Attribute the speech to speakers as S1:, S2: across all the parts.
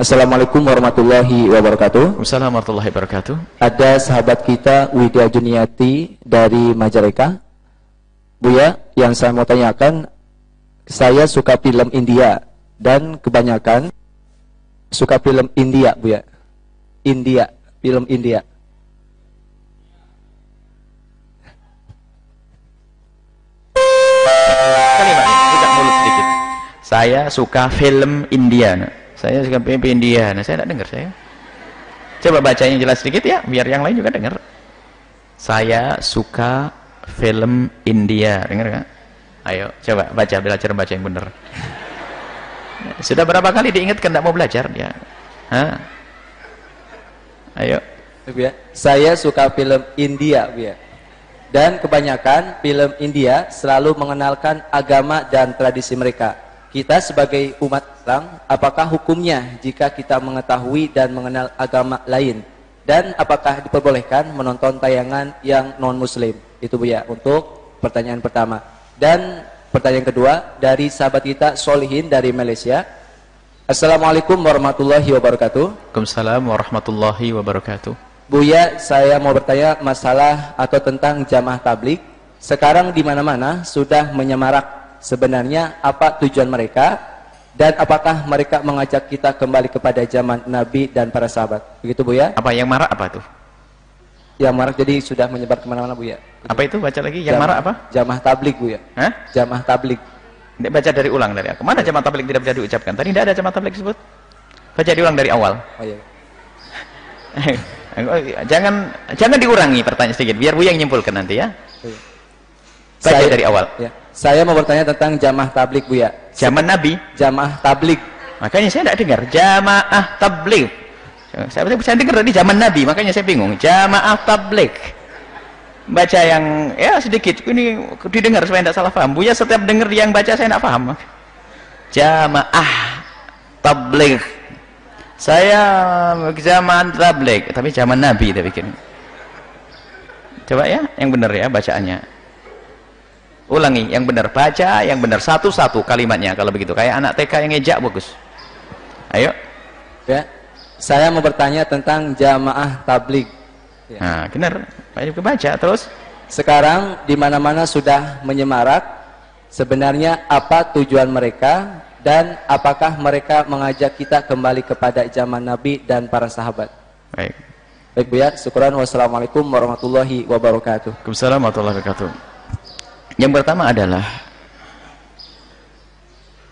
S1: Assalamualaikum warahmatullahi wabarakatuh.
S2: Assalamualaikum warahmatullahi wabarakatuh.
S1: Ada sahabat kita Widya Juniati dari Majalengka. Buya, yang saya mau tanyakan, saya suka film India dan kebanyakan suka film India, Buya. India, film India.
S2: Kalimat buka mulut sedikit. Saya suka film India. Saya suka film India. Nah, saya tidak dengar saya. Coba baca yang jelas sedikit ya, biar yang lain juga dengar. Saya suka film India. Dengar kan? Ayo, coba baca, belajar baca yang benar. Sudah berapa kali diingatkan tidak mau belajar dia? Hah? Ayo.
S1: Buya, saya suka film India, Buya. Dan kebanyakan film India selalu mengenalkan agama dan tradisi mereka. Kita sebagai umat Islam, apakah hukumnya jika kita mengetahui dan mengenal agama lain? Dan apakah diperbolehkan menonton tayangan yang non-muslim? Itu Bu ya, untuk pertanyaan pertama. Dan pertanyaan kedua, dari sahabat kita Solihin dari Malaysia. Assalamualaikum warahmatullahi wabarakatuh.
S2: Waalaikumsalam warahmatullahi wabarakatuh.
S1: Buya, saya mau bertanya masalah atau tentang jamaah tablik. Sekarang di mana-mana sudah menyemarak. Sebenarnya apa tujuan mereka dan apakah mereka mengajak kita kembali kepada zaman Nabi dan para sahabat? Begitu Buya?
S2: Apa yang marah apa tuh?
S1: Yang marak jadi sudah menyebar ke mana-mana Buya.
S2: Apa itu? Baca lagi. Yang marah apa?
S1: Jamaah tablik Buya.
S2: Hah?
S1: Jamaah tablik.
S2: Baca dari ulang dari aku. Mana jamaah tablik tidak bisa diucapkan? Tadi tidak ada jamaah tablik disebut. Baca diulang dari awal.
S1: Oh iya.
S2: jangan jangan diurangi pertanyaan sedikit biar Bu yang nyimpulkan nanti ya.
S1: Iya.
S2: Baca
S1: Saya-
S2: dari awal.
S1: Ya. Saya mau bertanya tentang jamaah tablik Buya.
S2: Zaman Nabi.
S1: Jamaah tablik.
S2: Makanya saya tidak dengar jamaah tablik. Saya saya dengar tadi zaman Nabi, makanya saya bingung. Jamaah tablik. Baca yang ya sedikit ini didengar supaya tidak salah paham. Buya setiap dengar yang baca saya tidak paham. Jamaah tablik. Saya zaman tablik, tapi zaman Nabi kita bikin. Coba ya, yang benar ya bacaannya. Ulangi, yang benar baca, yang benar satu-satu kalimatnya kalau begitu. Kayak anak TK yang ngejak bagus. Ayo.
S1: Ya. Saya mau bertanya tentang jamaah tablik. Ya.
S2: Nah, benar. Ayo baca terus.
S1: Sekarang di mana-mana sudah menyemarak. Sebenarnya apa tujuan mereka dan apakah mereka mengajak kita kembali kepada zaman Nabi dan para sahabat?
S2: Baik.
S1: Baik Bu ya, syukuran wassalamualaikum warahmatullahi wabarakatuh.
S2: Waalaikumsalam warahmatullahi wabarakatuh. Yang pertama adalah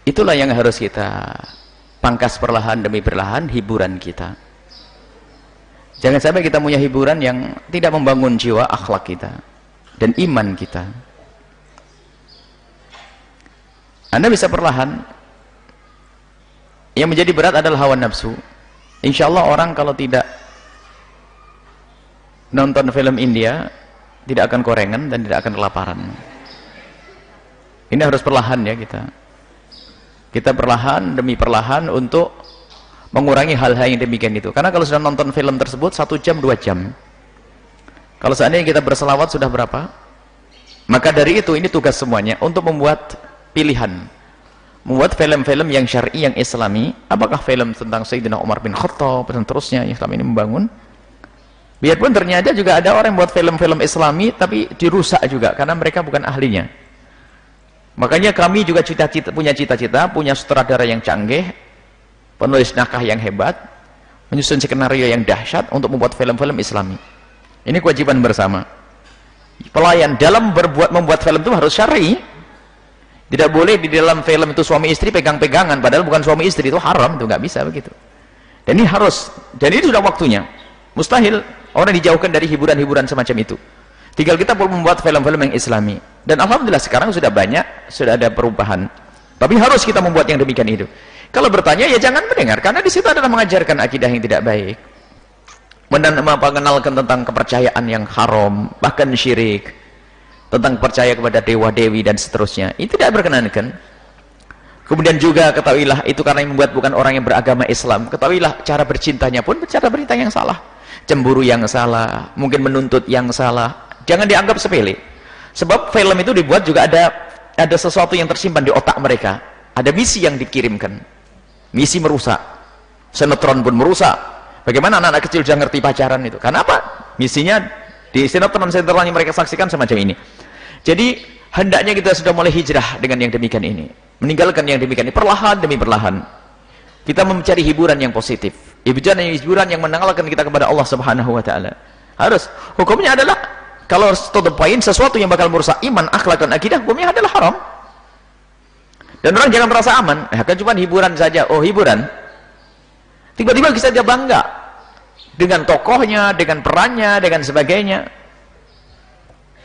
S2: itulah yang harus kita pangkas perlahan demi perlahan hiburan kita. Jangan sampai kita punya hiburan yang tidak membangun jiwa akhlak kita dan iman kita. Anda bisa perlahan yang menjadi berat adalah hawa nafsu. Insya Allah orang kalau tidak nonton film India tidak akan korengan dan tidak akan kelaparan. Ini harus perlahan ya kita. Kita perlahan demi perlahan untuk mengurangi hal-hal yang demikian itu. Karena kalau sudah nonton film tersebut satu jam dua jam, kalau seandainya kita berselawat sudah berapa? Maka dari itu ini tugas semuanya untuk membuat pilihan, membuat film-film yang syar'i yang Islami. Apakah film tentang Sayyidina Umar bin Khattab dan terusnya yang selama ini membangun? Biarpun ternyata juga ada orang yang buat film-film Islami tapi dirusak juga karena mereka bukan ahlinya. Makanya kami juga cita-cita punya cita-cita, punya sutradara yang canggih, penulis naskah yang hebat, menyusun skenario yang dahsyat untuk membuat film-film Islami. Ini kewajiban bersama. Pelayan dalam berbuat membuat film itu harus syar'i. Tidak boleh di dalam film itu suami istri pegang-pegangan padahal bukan suami istri itu haram itu nggak bisa begitu. Dan ini harus dan ini sudah waktunya. Mustahil orang dijauhkan dari hiburan-hiburan semacam itu. Tinggal kita perlu membuat film-film yang islami. Dan Alhamdulillah sekarang sudah banyak, sudah ada perubahan. Tapi harus kita membuat yang demikian itu. Kalau bertanya, ya jangan mendengar. Karena di situ adalah mengajarkan akidah yang tidak baik. Dan mengenalkan tentang kepercayaan yang haram, bahkan syirik. Tentang percaya kepada dewa-dewi dan seterusnya. Itu tidak berkenankan. Kemudian juga ketahuilah, itu karena yang membuat bukan orang yang beragama Islam. Ketahuilah cara bercintanya pun cara berita yang salah. Cemburu yang salah, mungkin menuntut yang salah, jangan dianggap sepele. Sebab film itu dibuat juga ada ada sesuatu yang tersimpan di otak mereka. Ada misi yang dikirimkan. Misi merusak. Sinetron pun merusak. Bagaimana anak-anak kecil sudah ngerti pacaran itu? Karena apa? Misinya di sinetron-sinetron yang mereka saksikan semacam ini. Jadi hendaknya kita sudah mulai hijrah dengan yang demikian ini. Meninggalkan yang demikian ini perlahan demi perlahan. Kita mencari hiburan yang positif. Hiburan yang hiburan yang menanggalkan kita kepada Allah Subhanahu wa taala. Harus. Hukumnya adalah kalau to the point sesuatu yang bakal merusak iman akhlak dan akidah hukumnya adalah haram. Dan orang jangan merasa aman. Ya kan cuma hiburan saja. Oh hiburan. Tiba-tiba kita dia bangga. Dengan tokohnya dengan perannya dengan sebagainya.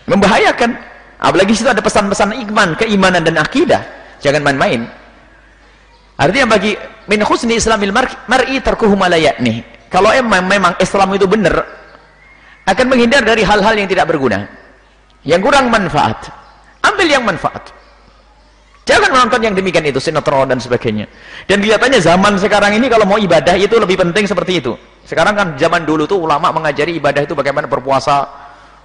S2: Membahayakan. Apalagi situ ada pesan-pesan iman keimanan dan akidah. Jangan main-main. Artinya bagi min husni islamil mar'i tarkuhu nih kalau emang memang Islam itu benar akan menghindar dari hal-hal yang tidak berguna yang kurang manfaat ambil yang manfaat Jangan menonton yang demikian itu, sinetron dan sebagainya. Dan kelihatannya zaman sekarang ini kalau mau ibadah itu lebih penting seperti itu. Sekarang kan zaman dulu tuh ulama mengajari ibadah itu bagaimana berpuasa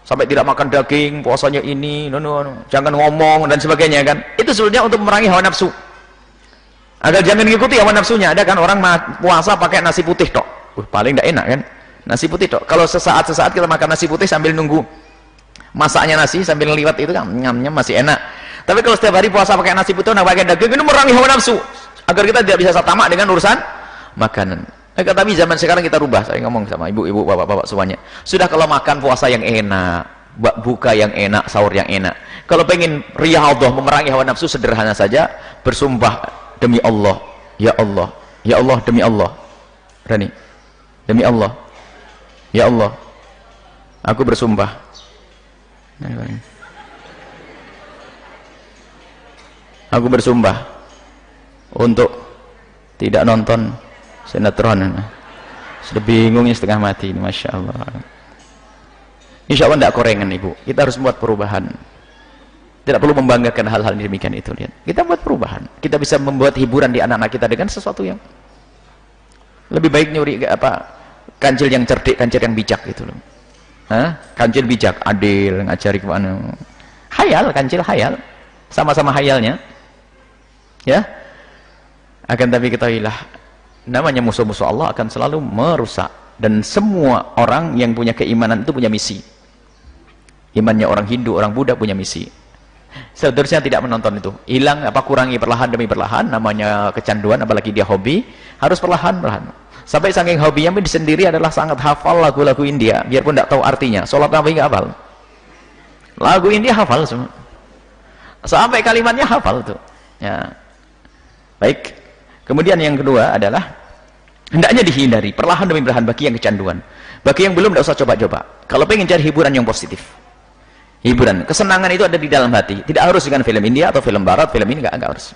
S2: sampai tidak makan daging, puasanya ini, no, no, no. jangan ngomong dan sebagainya kan. Itu sebenarnya untuk memerangi hawa nafsu. Agar jangan mengikuti hawa nafsunya. Ada kan orang puasa pakai nasi putih tok. Uh, paling tidak enak kan. Nasi putih tok. Kalau sesaat-sesaat kita makan nasi putih sambil nunggu masaknya nasi sambil liwat itu kan nyam-nyam masih enak tapi kalau setiap hari puasa pakai nasi putih, pakai daging, itu merangi hawa nafsu. Agar kita tidak bisa tamak dengan urusan makanan. Eh, tapi zaman sekarang kita rubah. Saya ngomong sama ibu-ibu, bapak-bapak semuanya. Sudah kalau makan puasa yang enak, buka yang enak, sahur yang enak. Kalau pengen riyadhah, memerangi hawa nafsu, sederhana saja. Bersumpah demi Allah. Ya Allah. Ya Allah, demi Allah. Berani. Demi Allah. Ya Allah. Aku bersumpah. Aku bersumpah untuk tidak nonton sinetron sudah bingungnya setengah mati ini Masya Allah. Insya Allah tidak korengan ibu. Kita harus membuat perubahan. Tidak perlu membanggakan hal-hal demikian itu lihat. Kita buat perubahan. Kita bisa membuat hiburan di anak-anak kita dengan sesuatu yang lebih baik nyuri apa kancil yang cerdik kancil yang bijak gitu loh. Hah? kancil bijak adil ngajari ke mana. Hayal kancil hayal. Sama-sama hayalnya. Ya? Akan tapi ketahuilah namanya musuh-musuh Allah akan selalu merusak. Dan semua orang yang punya keimanan itu punya misi. Imannya orang Hindu, orang Buddha punya misi. Seterusnya tidak menonton itu. Hilang apa kurangi perlahan demi perlahan. Namanya kecanduan apalagi dia hobi harus perlahan-perlahan sampai saking hobinya dia sendiri adalah sangat hafal lagu-lagu India biarpun tidak tahu artinya sholat nabi nggak hafal lagu India hafal semua sampai kalimatnya hafal tuh ya Baik. Kemudian yang kedua adalah hendaknya dihindari perlahan demi perlahan bagi yang kecanduan. Bagi yang belum tidak usah coba-coba. Kalau pengen cari hiburan yang positif. Hiburan, kesenangan itu ada di dalam hati. Tidak harus dengan film India atau film barat, film ini enggak harus.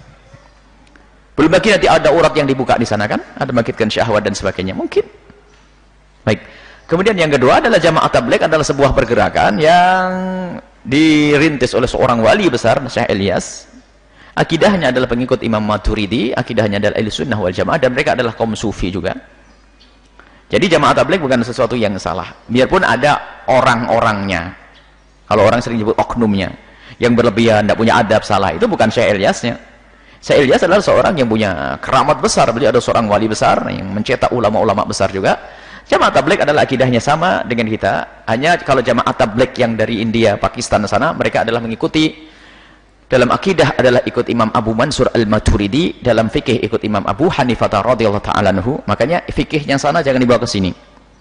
S2: Belum lagi nanti ada urat yang dibuka di sana kan? Ada bangkitkan syahwat dan sebagainya. Mungkin. Baik. Kemudian yang kedua adalah jamaah tabligh adalah sebuah pergerakan yang dirintis oleh seorang wali besar Syekh Ilyas akidahnya adalah pengikut Imam Maturidi akidahnya adalah ahli sunnah wal jamaah dan mereka adalah kaum sufi juga jadi jamaah tabligh bukan sesuatu yang salah biarpun ada orang-orangnya kalau orang sering nyebut oknumnya yang berlebihan, tidak punya adab, salah itu bukan Syekh Ilyasnya Syekh Ilyas adalah seorang yang punya keramat besar. Beliau ada seorang wali besar yang mencetak ulama-ulama besar juga. Jamaah tabligh adalah akidahnya sama dengan kita. Hanya kalau jamaah tabligh yang dari India, Pakistan sana mereka adalah mengikuti. Dalam akidah adalah ikut Imam Abu Mansur Al-Maturidi. Dalam fikih ikut Imam Abu Hanifah radhiyallahu taala anhu. Makanya fikih yang sana jangan dibawa ke sini.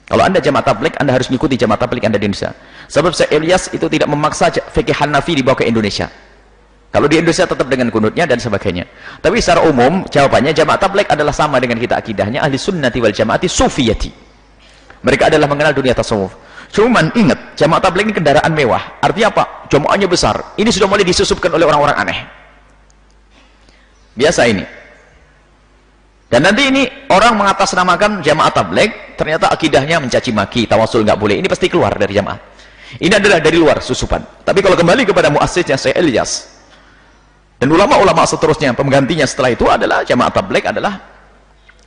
S2: Kalau anda jamaah tablik anda harus mengikuti jamaah tablik anda di Indonesia. Sebab saya Ilyas itu tidak memaksa fikih Hanafi dibawa ke Indonesia kalau di Indonesia tetap dengan kunutnya dan sebagainya tapi secara umum jawabannya jamaah tablik adalah sama dengan kita akidahnya ahli sunnati wal jamaati sufiyati mereka adalah mengenal dunia tasawuf Cuman ingat, jamaah tabligh ini kendaraan mewah. Artinya apa? Jamaahnya besar. Ini sudah mulai disusupkan oleh orang-orang aneh. Biasa ini. Dan nanti ini orang mengatasnamakan jamaah tabligh, ternyata akidahnya mencaci maki, tawasul nggak boleh. Ini pasti keluar dari jamaah. Ini adalah dari luar susupan. Tapi kalau kembali kepada muassisnya saya Elias dan ulama-ulama seterusnya penggantinya setelah itu adalah jamaah tabligh adalah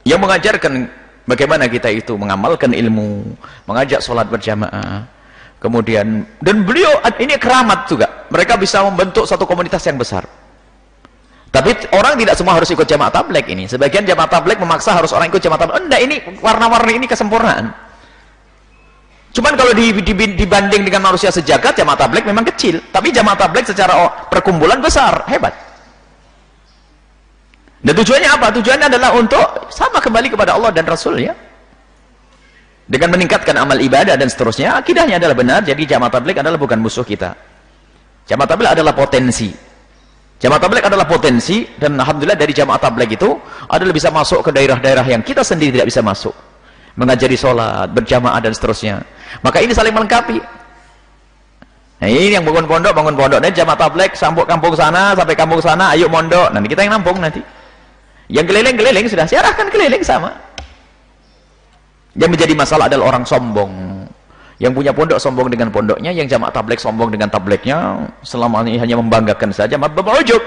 S2: yang mengajarkan Bagaimana kita itu mengamalkan ilmu, mengajak sholat berjamaah. Kemudian, dan beliau, ini keramat juga. Mereka bisa membentuk satu komunitas yang besar. tapi orang tidak semua harus ikut jamaah tabligh ini sebagian jamaah tabligh memaksa harus orang ikut jamaah tabligh enggak ini warna-warni ini kesempurnaan cuman kalau di, di, dibanding dengan manusia sejagat jamaah tabligh memang kecil tapi jamaah tabligh secara perkumpulan besar hebat dan tujuannya apa? tujuannya adalah untuk sama kembali kepada Allah dan Rasul ya dengan meningkatkan amal ibadah dan seterusnya akidahnya adalah benar jadi jamaah tabligh adalah bukan musuh kita jamaah tabligh adalah potensi Jamaah tabligh adalah potensi dan alhamdulillah dari jamaah tabligh itu adalah bisa masuk ke daerah-daerah yang kita sendiri tidak bisa masuk. Mengajari sholat, berjamaah dan seterusnya. Maka ini saling melengkapi. Nah, ini yang bangun pondok, bangun pondok. Dan jamaah tabligh sambut kampung sana sampai kampung sana, ayo mondok. Nanti kita yang nampung nanti. Yang keliling-keliling sudah siarahkan keliling sama. Yang menjadi masalah adalah orang sombong. Yang punya pondok sombong dengan pondoknya yang jamaah tabligh sombong dengan tablignya selama ini hanya membanggakan saja ujub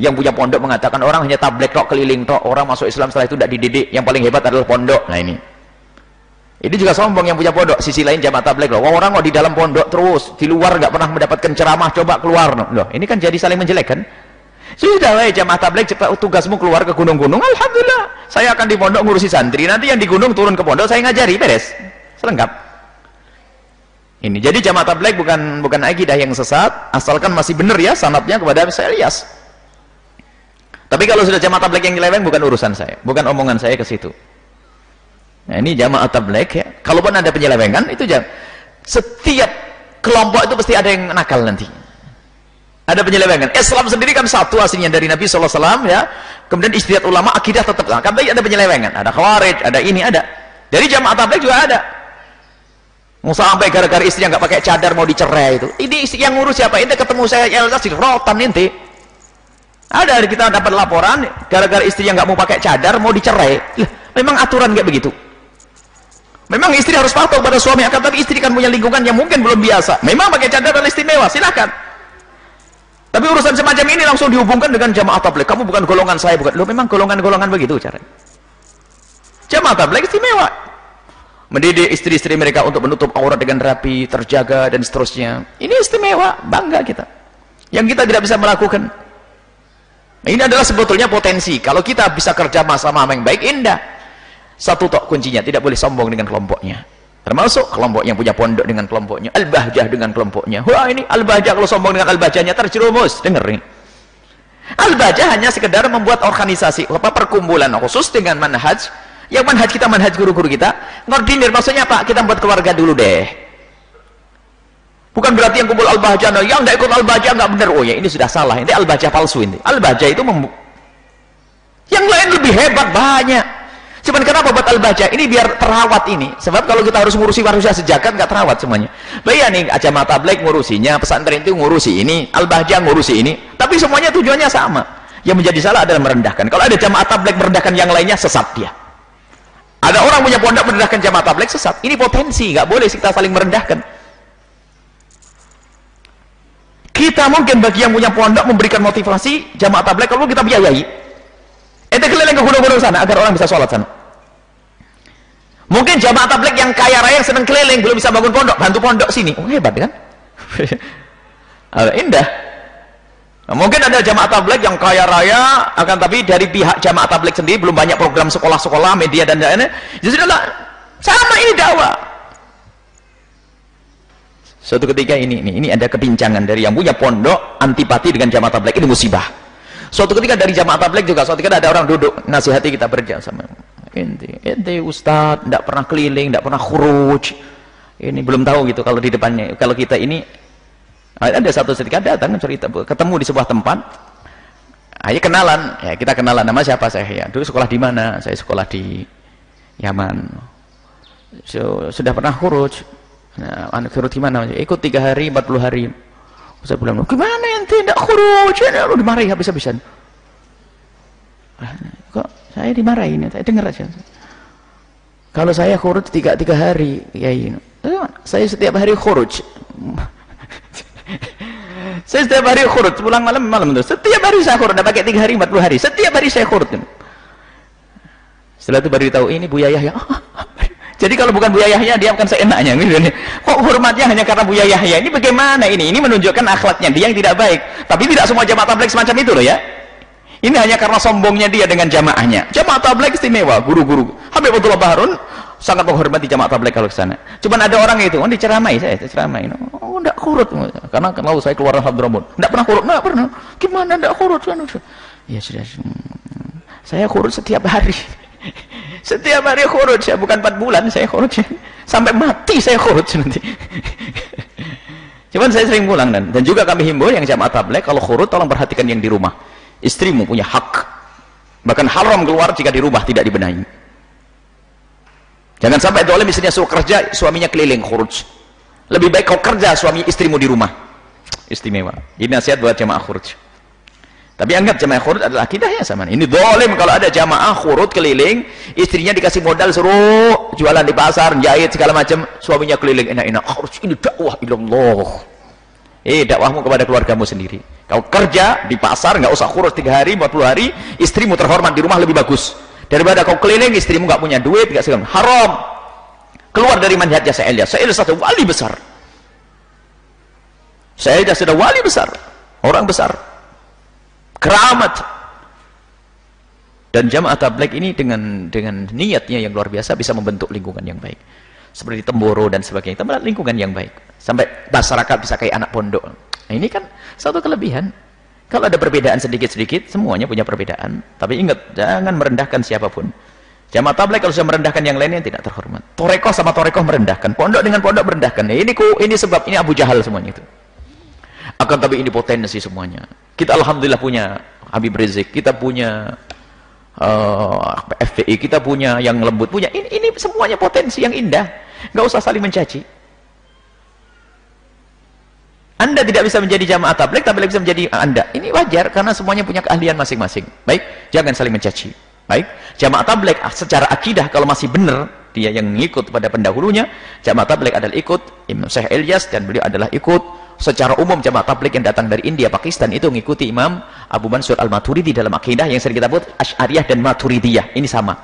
S2: yang punya pondok mengatakan orang hanya tabligh tok keliling tok orang masuk Islam setelah itu tidak dididik yang paling hebat adalah pondok. Nah ini. Ini juga sombong yang punya pondok sisi lain jamaah tabligh loh. Orang kok di dalam pondok terus di luar nggak pernah mendapatkan ceramah coba keluar. Loh ini kan jadi saling menjelekkan sudah weh jamaah tabligh cepat tugasmu keluar ke gunung-gunung alhamdulillah saya akan di pondok ngurusi santri nanti yang di gunung turun ke pondok saya ngajari beres selengkap ini jadi jamaah tabligh bukan bukan akidah yang sesat, asalkan masih benar ya sanatnya kepada saya Ilyas. Tapi kalau sudah jamaah tabligh yang nyeleweng bukan urusan saya, bukan omongan saya ke situ. Nah, ini jamaah tabligh ya. Kalaupun ada penyelewengan itu jangan setiap kelompok itu pasti ada yang nakal nanti. Ada penyelewengan. Islam sendiri kan satu aslinya dari Nabi SAW ya. Kemudian istihad ulama akidah tetap. Nah, kan ada penyelewengan. Ada khawarij, ada ini, ada. Dari jamaah tabligh juga ada Mau sampai gara-gara istri yang nggak pakai cadar mau dicerai itu. Ini istri yang ngurus siapa? Ini ketemu saya Elsa di rotan nanti. Ada kita dapat laporan gara-gara istri yang nggak mau pakai cadar mau dicerai. memang aturan kayak begitu. Memang istri harus patuh pada suami akan tapi istri kan punya lingkungan yang mungkin belum biasa. Memang pakai cadar dan istimewa, silakan. Tapi urusan semacam ini langsung dihubungkan dengan jamaah tabligh. Kamu bukan golongan saya, bukan. Lo memang golongan-golongan begitu caranya. Jamaah tabligh istimewa mendidik istri-istri mereka untuk menutup aurat dengan rapi, terjaga dan seterusnya. Ini istimewa, bangga kita. Yang kita tidak bisa melakukan. Nah, ini adalah sebetulnya potensi. Kalau kita bisa kerja sama yang baik, indah. Satu tok kuncinya, tidak boleh sombong dengan kelompoknya. Termasuk kelompok yang punya pondok dengan kelompoknya, al-bahjah dengan kelompoknya. Wah ini al-bahjah kalau sombong dengan al-bahjahnya terjerumus. Dengar ini. Al-bahjah hanya sekedar membuat organisasi, apa perkumpulan khusus dengan manhaj. Yang manhaj kita manhaj guru-guru kita. Ngordinir maksudnya apa? Kita buat keluarga dulu deh. Bukan berarti yang kumpul al-bahjah yang tidak ikut al-bahjah nggak benar oh ya ini sudah salah. Ini al-bahjah palsu ini. Al-bahjah itu yang lain lebih hebat banyak cuman kenapa buat al-bahjah ini biar terawat ini sebab kalau kita harus ngurusi manusia sejagat nggak terawat semuanya bayar nih aja mata black ngurusinya pesantren itu ngurusi ini al-bahjah ngurusi ini tapi semuanya tujuannya sama yang menjadi salah adalah merendahkan kalau ada jamaah tabligh merendahkan yang lainnya sesat dia ada orang punya pondok merendahkan jamaah tabligh sesat. Ini potensi, nggak boleh kita saling merendahkan. Kita mungkin bagi yang punya pondok memberikan motivasi jamaah tabligh kalau kita biayai. Ente keliling ke gunung-gunung sana agar orang bisa sholat sana. Mungkin jamaah tabligh yang kaya raya yang senang keliling belum bisa bangun pondok, bantu pondok sini. Oh, hebat kan? Indah. Nah, mungkin ada jamaah tabligh yang kaya raya, akan tapi dari pihak jamaah tabligh sendiri belum banyak program sekolah-sekolah, media dan lain-lain. Jadi sudahlah, sama ini dakwah. Suatu ketika ini, ini, ini ada kepincangan dari yang punya pondok antipati dengan jamaah tabligh ini musibah. Suatu ketika dari jamaah tabligh juga, suatu ketika ada orang duduk nasihati kita berjalan sama inti, inti ustad, tidak pernah keliling, tidak pernah khuruj. Ini belum tahu gitu kalau di depannya, kalau kita ini ada satu ketika datang cerita ketemu di sebuah tempat. Ayo kenalan. Ya kita kenalan. Nama siapa saya? Ya dulu sekolah di mana? Saya sekolah di Yaman. So, sudah pernah khuruj. Nah, anak khuruj gimana ikut tiga hari empat puluh hari saya bilang gimana yang tidak khuruj. Lu dimarahi habis-habisan. Kok saya dimarahin saya dengar aja kalau saya khuruj tiga tiga hari ya ini. Saya setiap hari khuruj. Saya setiap hari khurut pulang malam malam terus. Setiap hari saya khurut pakai tiga hari empat puluh hari. Setiap hari saya khurut setelah itu baru tahu ini Buya Yahya jadi kalau bukan Buya Yahya dia akan seenaknya. Gitu. kok hormatnya hanya karena Buya Yahya ini bagaimana ini? Ini menunjukkan akhlaknya. Dia yang tidak baik. Tapi tidak semua jamaah tabligh semacam itu loh ya. Ini hanya karena sombongnya dia dengan jamaahnya. Jamaah tabligh istimewa guru-guru. Habib Abdullah Baharun sangat menghormati jamaah tabligh kalau ke sana. Cuman ada orang itu oh diceramai saya diceramai. Oh enggak kurut karena kalau saya keluar Hadramaut enggak pernah kurut enggak pernah. Gimana enggak kurut ya sudah hmm, saya kurut setiap hari setiap hari khurut saya bukan 4 bulan saya khurut sampai mati saya khurut nanti. Cuman saya sering pulang dan. Dan juga kami himbau yang jamaah tabligh kalau khurut tolong perhatikan yang di rumah. Istrimu punya hak. Bahkan haram keluar jika di rumah tidak dibenahi. Jangan sampai dolim istrinya suruh kerja suaminya keliling khurut lebih baik kau kerja suami istrimu di rumah. Istimewa. Ini nasihat buat jamaah khurut tapi anggap jamaah khurut adalah akidahnya sama. Ini dolim kalau ada jamaah khurut keliling, istrinya dikasih modal suruh jualan di pasar, jahit segala macam, suaminya keliling enak-enak. Harus ini dakwah ilallah. Eh dakwahmu kepada keluargamu sendiri. Kau kerja di pasar nggak usah khurut tiga hari, 40 hari, istrimu terhormat di rumah lebih bagus. Daripada kau keliling istrimu nggak punya duit, nggak segala. Haram. Keluar dari manhajnya saya lihat. Saya satu wali besar. Saya sudah wali besar, orang besar keramat. Dan jamaah tabligh ini dengan dengan niatnya yang luar biasa bisa membentuk lingkungan yang baik. Seperti Temboro dan sebagainya. Tempat lingkungan yang baik. Sampai masyarakat bisa kayak anak pondok. Nah, ini kan satu kelebihan. Kalau ada perbedaan sedikit-sedikit semuanya punya perbedaan. Tapi ingat jangan merendahkan siapa pun. Jamaah tabligh kalau sudah merendahkan yang lainnya tidak terhormat. Torekoh sama torekoh merendahkan. Pondok dengan pondok merendahkan. Nah, ini ku ini sebab ini Abu Jahal semuanya itu akan tapi ini potensi semuanya. Kita alhamdulillah punya Habib Rizik kita punya uh, eh, FPI kita punya yang lembut punya. Ini, ini semuanya potensi yang indah. Nggak usah saling mencaci. Anda tidak bisa menjadi jamaah tabligh tapi bisa menjadi anda. Ini wajar karena semuanya punya keahlian masing-masing. Baik jangan saling mencaci. Baik jamaah tabligh ah, secara akidah kalau masih benar dia yang mengikut pada pendahulunya jamaah tabligh adalah ikut Imam Syekh Ilyas dan beliau adalah ikut secara umum jamaah tablik yang datang dari India, Pakistan itu mengikuti Imam Abu Mansur Al-Maturidi dalam akidah yang sering kita sebut Asy'ariyah dan Maturidiyah. Ini sama.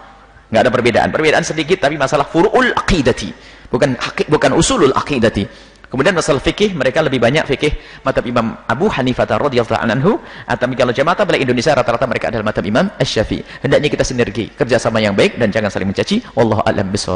S2: Enggak ada perbedaan. Perbedaan sedikit tapi masalah furu'ul aqidati. Bukan bukan usulul aqidati. Kemudian masalah fikih mereka lebih banyak fikih mata Imam Abu Hanifah radhiyallahu anhu atau kalau jamaah tabligh Indonesia rata-rata mereka adalah mata Imam Asy-Syafi'i. Hendaknya kita sinergi, kerjasama yang baik dan jangan saling mencaci. Wallahu a'lam.